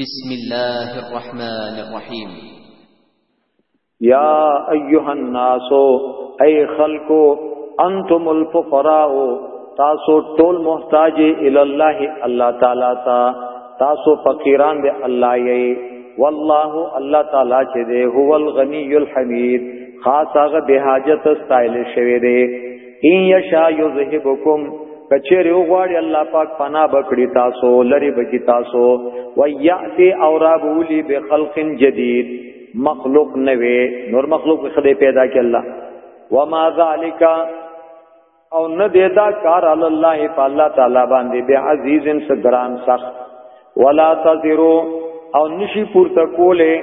بسم الله الرحمن الرحيم يا ايها الناس اي خلقو انتم الفقراء تاسو ټول محتاج ال الله الله تعالی تا تاسو فقیران دی الله یی والله الله تعالی چې دی هو الغنی الحمید خاص هغه به حاجت استایل شوی دی ان یشا یذهبکم کچری وغواړي الله پاک پنا بکړی تاسو لری بکی تاسو و یاتی او رابولی به خلق جدید مخلوق نوې نور مخلوق خدای پیدا کی الله و ما ذالک او نه دیدا کار علی الله په الله تعالی باندې به عزیزن صدران سخت ولا تذرو او نشی پورته کوله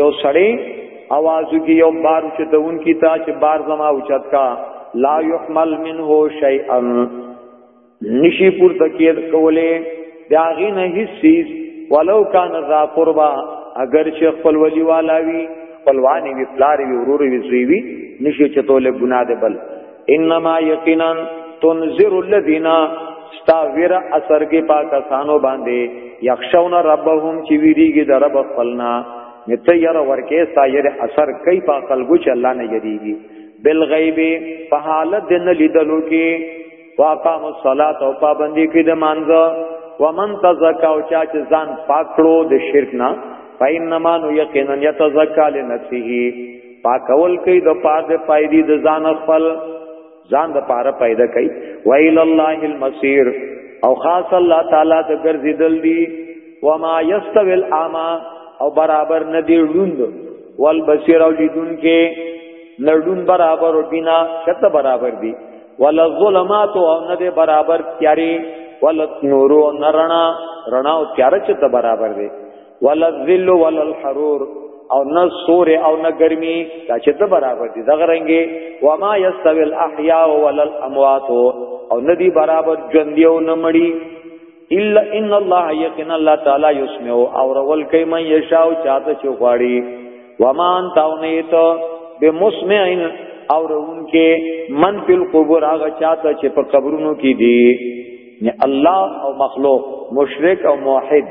یو سړی आवाज کی یو بار چې دون کی تا چې بار زما اوچت کا لا يحمل منه شيئا نشی پور تکید کوله داغی نه هیڅ چیز ولو کان ذا قربا اگر چې خپل ولی والا وی خپلوانی وی پلاری وی ورور وی زوی وی نشی چتول ګناه ده بل انما یقینا تنذر الذین ستا ویر اثر کې پاکستانو باندې یخشون ربهم چې ویریږي د رب خپلنا نته ير ورکه ستا ير اثر کوي په قلبو چې الله نه یریږي بالغیب په حالت د نه لیدلو کې واقام الصلاه او پابندي کې د مانځه ومن تزکا او چا چې ځان پاک کړو د شرک نه فینما نو یقینا یتزکا لنفسه پاکول کوي د پاره د پایدي د ځان خپل ځان د پاره پیدا کوي ویل الله المسیر او خاص الله تعالی د ګرځیدل دي وما یستوی الاما او برابر نه دی ړوند والبصیر او لیدون کې نړون برابر او بنا کته برابر دي ولا الظلمات او نه دی برابر تیاری ولا نور نرنا رڼا او تیار چې ته برابر دي ولا الذل ولا الحرور او نه سور او نه ګرمي دا چې ته برابر دي دغه رنګي و ما يستوي الاحياء ولا الاموات او نه دي برابر ژوند یو نه مړي الا ان الله يقين الله تعالی يسمع او رول کوي من يشاء چاته چې غواړي و ما انت او نه ته بمسمع او رون کې من په قبور هغه چاته چې په قبرونو کې دي نه الله او مخلوق مشرک او موحد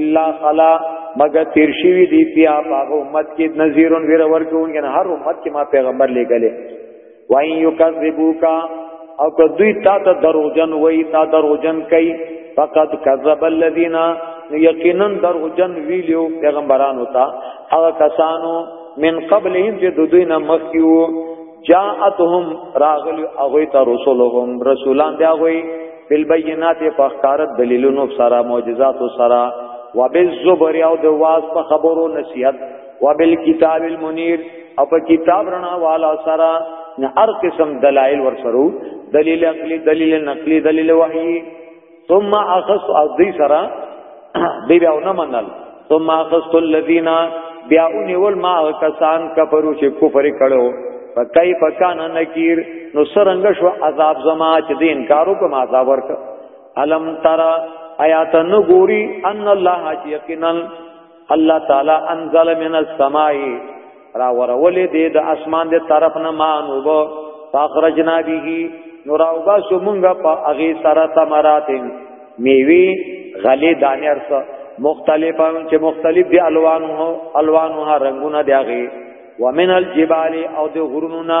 الا خلا مگر تیر شوی دی بیا هغه امت کې نذیرون ویره ورکون کنه هر امت کې ما پیغمبر لګلې وای یو کذبوکا او که دوی تا ته دروغجن وای تا دروغجن کوي فقط کذب الذین یقینا دروغجن ویلو پیغمبرانو ته هغه کسانو من قبلهم چې دوی نه مخکیو جاءتهم راغلی هغه ته رسولهم رسولان دی هغه بل بینات په اخکارت دلیلونو سره معجزات سره وبالزبر او د واس په خبرو نصیحت وبالکتاب المنیر او په کتاب رڼا والا سره نه هر قسم دلایل ور سره دلیل عقلی دلیل نقلی دلیل وحی ثم اخذت او دی سره دی بیا نه منل ثم اخذت الذين بیا اونیول ما کسان کفرو چې کفر کړو فکیف کان نکیر نو سرنګ شو عذاب زما چې دین کارو کوم عذاب ورک الم ترى آیات نو ګوري ان الله یقینا الله تعالی انزل من السماء را ورولې دې د اسمان دې طرف نه مان وبو فاخرجنا به نور او با سومنګه په اغه سره تمراتین میوي غلې دانې ارسه مختلفه چې مختلف دي الوانو الوانو رنگونه دي اغه ومن الجبال او د غرونو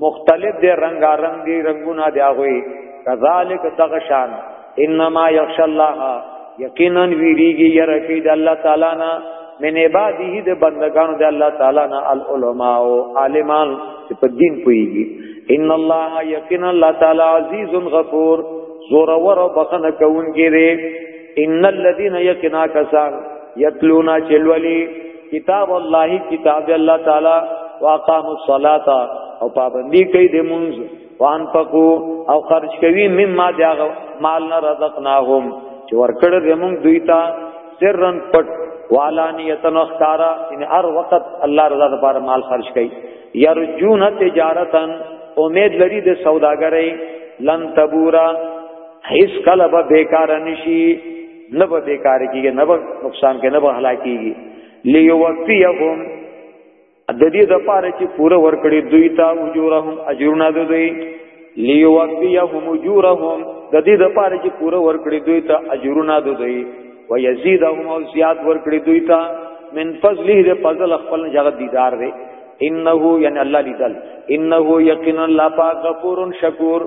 مختلف دی رنگا رنگ دی رنگونه دی هغه کذالک تغشان انما یخش الله یقینا ویریږي یرکی د الله تعالی نه من عباده د بندگانو د الله تعالی نه العلماء او عالمان چې په دین پويږي ان الله یقینا الله تعالی عزیز غفور زور ور بخنه کوونکی دی ان الذين یقینا کسان یتلونا چلولی کتاب الله کتاب الله تعالی واقام الصلاه او پابندی کوي د مونږ وان پکو او خرج کوي مما دیاغ مال نه رزقناهم چې ورکړ د مونږ دوی ته سرن پټ والانیتن اخکارا ان هر وخت الله رضا لپاره مال خرج کوي یرجون تجارتن امید لري د سوداګرۍ لن تبورا هیڅ کله به بیکار نشي نه به بیکار کیږي نه به نقصان کې نه به هلاکیږي لیوفیهم د دې د پاره چې پوره ورکړي دوی ته اجورهم اجرونه دوی لیوفیهم اجورهم د دې د پاره چې پوره ورکړي دوی ته اجرونه دوی و یزيدهم او زیات ورکړي دوی ته من فضله د فضل خپل جګ دیدار دی انه یعنی الله لیدل انه یقینا لا پاک غفور شکور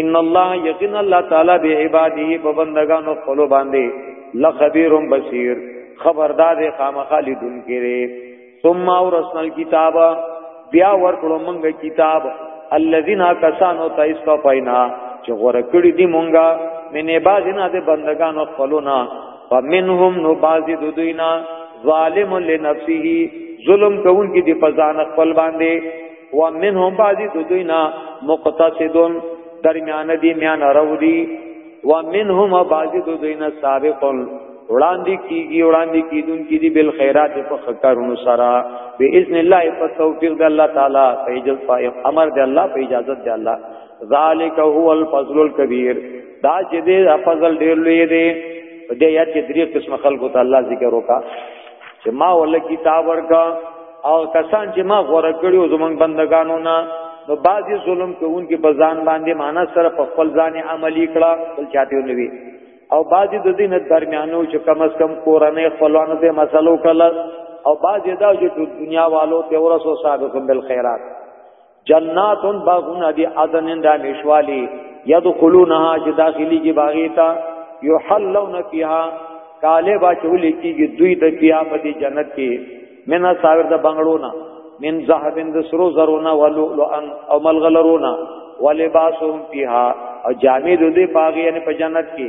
ان الله یقین الله تعالی به عباده په بندگانو خپل باندې لخبیر بصیر خبردار خامخالی دن کړي ثم اورسنا الكتاب بیا ورکړو موږ کتاب الذين کسانو ته استا پینا چې غره کړی دی مونږه منه بازینا د بندگانو خپلونا فمنهم نو بازی دودینا ظالم لنفسه ظلم کوونکی دی په ځان خپل باندې و منهم بعضی دو دوینا مقتصدون درمیان دی میان رو دی و منهم بعضی دو دوینا سابقون وړاندې کیږي وړاندې کیدون کې دي بل خیرات په خکارونو سره به اذن الله په توفیق د الله تعالی په اجازه فائق امر د الله په اجازه د الله ذالک هو الفضل الكبير دا چې دې فضل ډیر لوی دی دې یا چې درې قسم خلکو ته الله ذکر وکا چې ما ول کتاب ورکا او کسان چې ما غوړه کړی او زمونږ بندگانو نه نو بعضی ظلم کوونکې په ځان باندې معنا سره په خپل ځان عملی کړه بل چاته ونوي او بعضی د دین درمیانو چې کم از کم کورنۍ خپلوانو ته مسلو کړل او بعضی دا چې دنیا والو ته ورسو صادقم بالخيرات جنات باغونه دی عدن دا مشوالی یدخلونها چې داخلي کې باغی تا یحلون فیها کاله با چولې کېږي دوی د بیا په دې جنت کې منا ساور د بنگړو نه من ذهبن د سرو زرونه ولؤلؤن او ملغلرونه ولباسهم فیها او جامې د دې باغی یعنی په جنت کې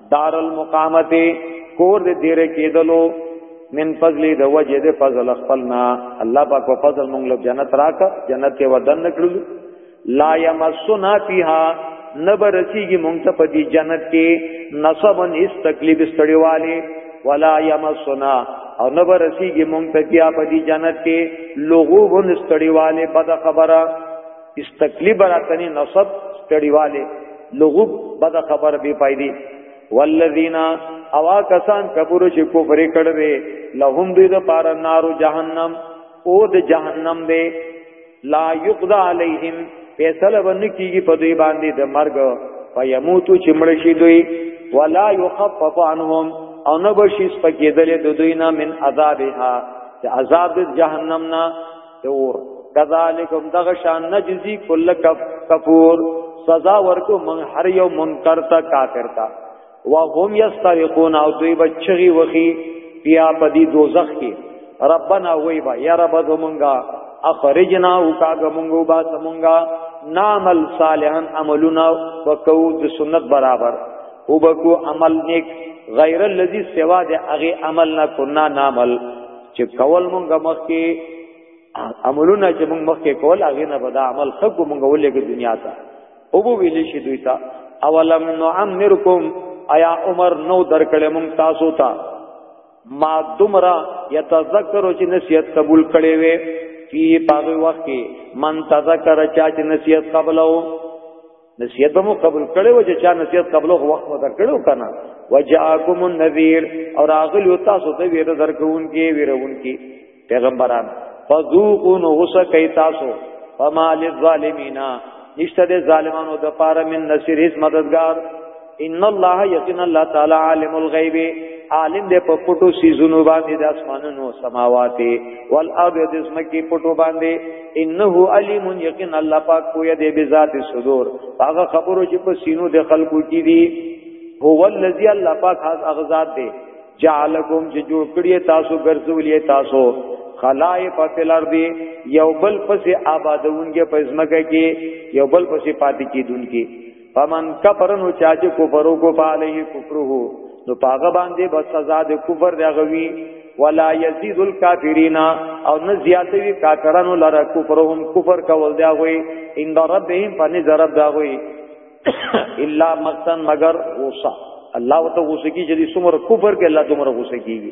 دار المقامت کور دې دیر کېدلو من فضل د وجه د فضل خپلنا الله پاک په فضل مونږ له جنت راک جنت کې ودن نکړل لا یمسنا فیها نبر رسیږي مونږ ته په دې جنت کې نصبن اس تکلیف استړیواله ولا یمسنا او نبر رسیږي مونږ ته بیا په دې جنت کې لغوب استړیواله بد خبره استقلی براتنی نصب تړیواله لغوب بد خبر بی پایدی والذین اوا کسان کفر چې کفر کړي لهم دې د پار نار جهنم او د جهنم دې لا یقضى علیہم فیصله باندې کیږي په دوی باندې د مرګ فیموتو چې مړ شي دوی ولا یخفف عنهم او نه بشي سپکېدل د دوی نه من عذابها د عذاب جهنم نه دور کذالکم دغه شان نجزی کل کف کفور سزا ورکو من هر یو منکر تا کافر تا وهم یسترقون او دوی بچغي وخی بیا پدی دوزخ کې ربنا وای با یا رب زمونږه اخرجنا او کاګه مونږه با زمونږه نعمل صالحا عملنا وکو د سنت برابر او بکو عمل نیک غیر الذی سوا د هغه عمل نه کنا نعمل چې کول مونږ مخکې عملونه چې مونږ مخکې کول هغه نه بد عمل خګو مونږ ولېګه دنیا ته او بو ویلې شي دوی ته اولم نعمرکم ایا عمر نو درکړې مونږ تاسو ته ما دمرا یتذکر چې نصیحت قبول کړي وي فی پاغه وخت کې من تذکر چا چې نصیحت قبلو نصیحت به مو قبول کړي و چې چا نصیحت قبول هو وخت ورته کړو کنه وجاءکم النذیر او راغلی تاسو ته ویره درکون کې ویرون کې پیغمبران فذوقوا نوس کای تاسو فما للظالمین نشته د ظالمانو د پاره من نصیر هیڅ مددگار ان الله یقینا الله تعالی عالم الغیب عالم دې په پټو سيزونو باندې د اسمانونو سماواتي والارض د زمکي پټو باندې انه علیم یقین الله پاک کوی دې بذات صدور هغه خبرو چې په سینو د خلقو کې دي هو الذی الله پاک هاذ اغزاد دې جعلکم چې جوړ کړی تاسو ګرځولې تاسو خلائف فی الارض یو بل پس آبادونګه پزمکه کې یو بل پس پاتې کیدونکې فمن کفر نو چا چې کفر کو فعليه کفره نو پاغه باندې بس سزا د کفر دغوي ولا يزيد الكافرين او نه زیاتوي کافرانو لره کفرهم کفر کول دا غوي ان ربهم فنز رب دا غوي الا مقتن مگر غصه الله وته غصه کی چې څومره کفر کې الله دومره غصه کیږي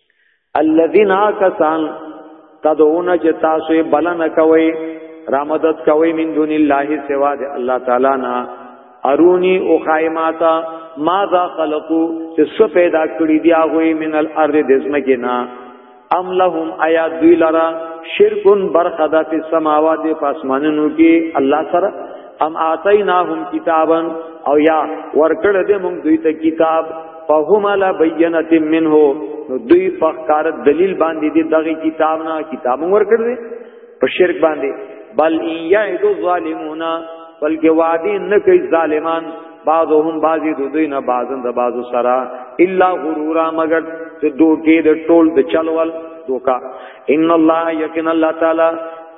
الذين کسان تدعون چې تاسو بلنه کوي را مدد کوي من دون الله سوا د الله تعالی نه ارونی او خایماتا ماذا خلقو چې څه پیدا کړی دی هغه من الارض دزمکه نه ام لهم ایا دوی لرا شرکن برخدا فی السماوات پاسمانونو کې الله سره ام آتیناهم کتابا او یا ورکړ دې موږ دوی ته کتاب فهم لا بینت منه نو دوی په کار دلیل باندې دې دغه کتاب نه کتاب ورکړ دې په شرک باندې بل یعد الظالمون بلکې وادي نه کوي ظالمان بعضهم بعضی دو دوی نه بعضن د بعضو سرا الا غرورا مگر ته دوکې د ټول د چلول دوکا ان الله یقین الله تعالی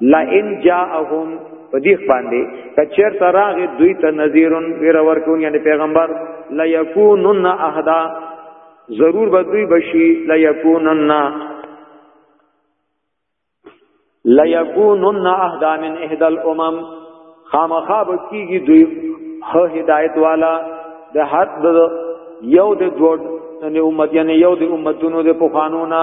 لا ان جاءهم په دې باندې کچر تراغه دوی ته نذیرون ویر ورکون یعنی پیغمبر لا یکونن اهدا ضرور به دوی بشي لا یکونن لا یکونن اهدا من احد الامم خامخا بکیږي دوی هه هدایت والا د هر د یو د دوه یعنی امت یعنی یو د امتونو د پخوانو نه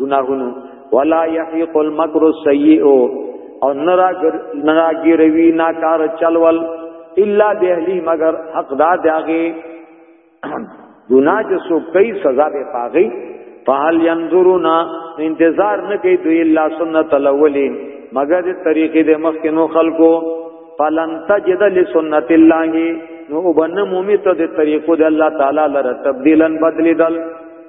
ګناهونو ولا يحيق المكر السيئ او نرا ګر نرا ګروي ناکار چلول الا باهلی مگر حق دا داغي ګنا چې سو کوي سزا به پاغي فهل ينظرون انتظار نه کوي دوی الا سنت الاولين مگر دې طریقې د مخکینو خلکو فلن تجد لسنت الله نو وبنه مومي ته د طریقو د الله تعالی لره تبديلا بدلیدل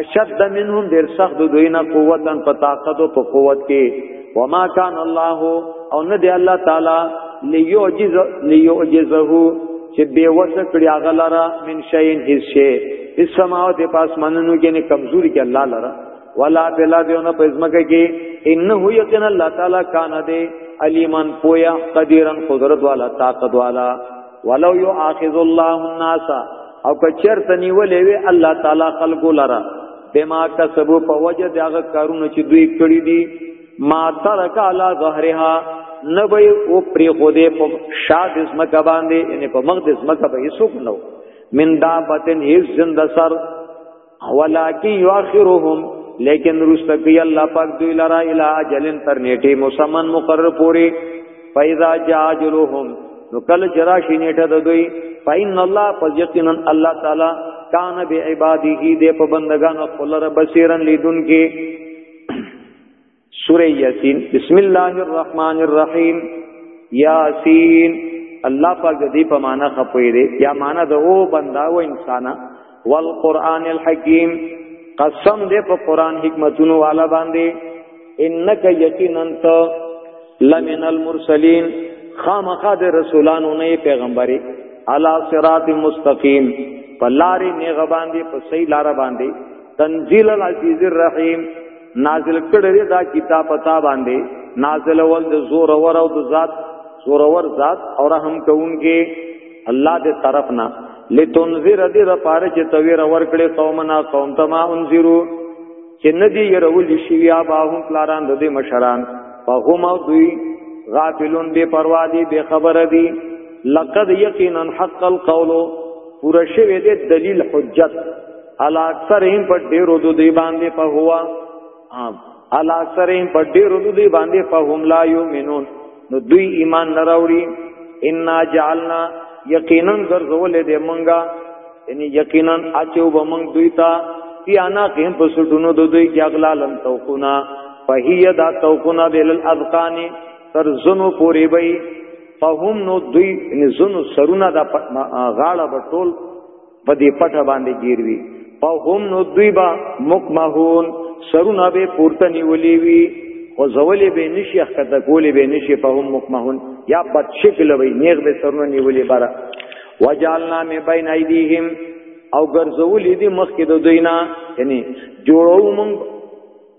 اشد منهم ډیر سخت دوی نه قوتن په طاقت او په قوت کې وما کان الله او نه دی الله تعالی ليعجز ليعجزه چې به وسه کړی هغه لره من شین هیڅ شی اس سماوات په اسمانونو کې نه کمزوري کې الله لره ولا بلا دیونه په ځمکه کې انه یقین الله تعالی کان دی علیمان پویا قدیرن قدرت والا طاقت والا ولو یؤاخذ الله الناس او کچر تنیولې وی الله تعالی خلق لرا بما کسبو په وجه دغه کارونه چې دوی کړی دي ما ترک علی ظهرها نبی او پری خوده په شاد اسم کا باندې یعنی په مقدس مکه به هیڅوک نو من دابتن هیڅ زنده سر ولکن یؤخرهم لیکن رسته کوي الله پاک دوی لرا الی اجلن تر نیټه مسمن مقرر پوری فاذا جاجلهم نو کله چرا شي نیټه د دوی فین الله فیقینا الله تعالی کان به عباده دې په بندگانو خپل رب بصیرن لیدون کې سوره یاسین بسم الله الرحمن الرحیم یاسین الله پاک دې په معنا خپوي دې یا معنا د او بندا و انسان والقران الحکیم قسم دې په قران حکمتونو والا باندې انک یقینا تو لمن المرسلین خامخا د رسولانو نه پیغمبري علا صراط مستقیم په لارې نه غباندې په صحیح لار باندې تنزيل العزيز الرحيم نازل کړی دا کتاب پتا باندې نازل ول د زور ور او د ذات زور ور ذات او رحم کوونکې الله دې طرف نه لتنذر دې د پاره چې تویر ور کړې قومنا قوم تما انذرو چې ندی يرول شي یا باهم پلاران د دې مشران فهم او دوی غافلون بے پروا دي بے خبر دي لقد یقینا حق القول پورا شوه دې دلیل حجت الا اکثرهم په ډیرو د دی باندې په هوا الا اکثرهم په ډیرو د دی باندې په هم لا یؤمنون نو دوی ایمان نه راوړي ان جعلنا یقینا ګرځولې دې مونږه یعنی یقینا اچو به مونږ دوی ته فی انا قیم په سټونو د دوی کې اغلالن توقنا فهی دا توقنا دل الاذقان تر زنو پوری بی فهم نو دوی یعنی زنو سرونه دا غاړه بټول په دې پټه باندې گیروي او هم نو دوی با مکمهون سرونه به پورته نیولې وي او زولې به نشي اخته کولې به نشي په هم مکمهون یا بد شکل وي نیغ به سرونه نیولې بارا وجالنا می بین ایدیهم او ګرځولې دي مخکې د دوی نه یعنی جوړو مونږ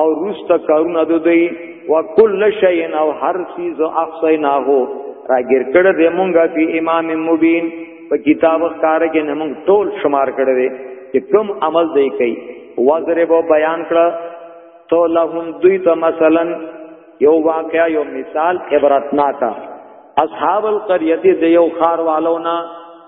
او روست کارونه د دوی وکل شی او هر چیز احصیناه راګر کړه دې مونږه په امام مبین په کتاب کار کې نه مونږ ټول شمار کړه دې چې کوم عمل دی کوي وضرب بیان کړه تو لهم دوی ته مثلا یو واقعا یو مثال عبرتناک اصحاب القریه د یو خار والو نه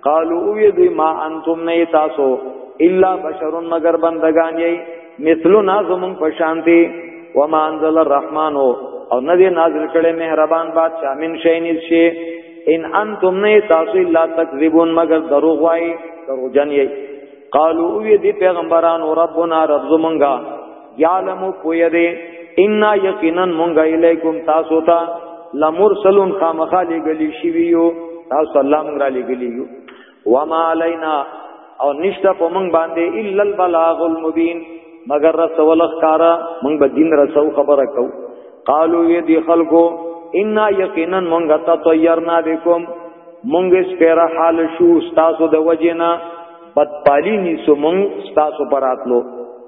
قالو او یدی ما انتم نه تاسو الا بشر مگر بندگان یی مثلنا زمون پشانتی وما انزل الرحمن او نه دی نازل کړي مهربان بادشاہ من شین شی ان انتم نه تاسو الا تکذبون مگر دروغ وای دروغجن یی قالو او یدی پیغمبران ربنا رب زمونږه یعلم پوی دی ان یقینا مونږه الیکم تاسو ته لمرسلون خامخا لګلی شی ویو تاسو الله مونږ را لګلی یو وما علینا او نشته په مونږ باندې الا البلاغ المبین مگر رسول خارا مونږ به دین رسو خبره کو قالو وی دی خلکو ان یقینا مونږه ته طیرنا بكم مونږ سپیره حال شو تاسو د وجینا بدپالی نیسو مونږ تاسو پراتلو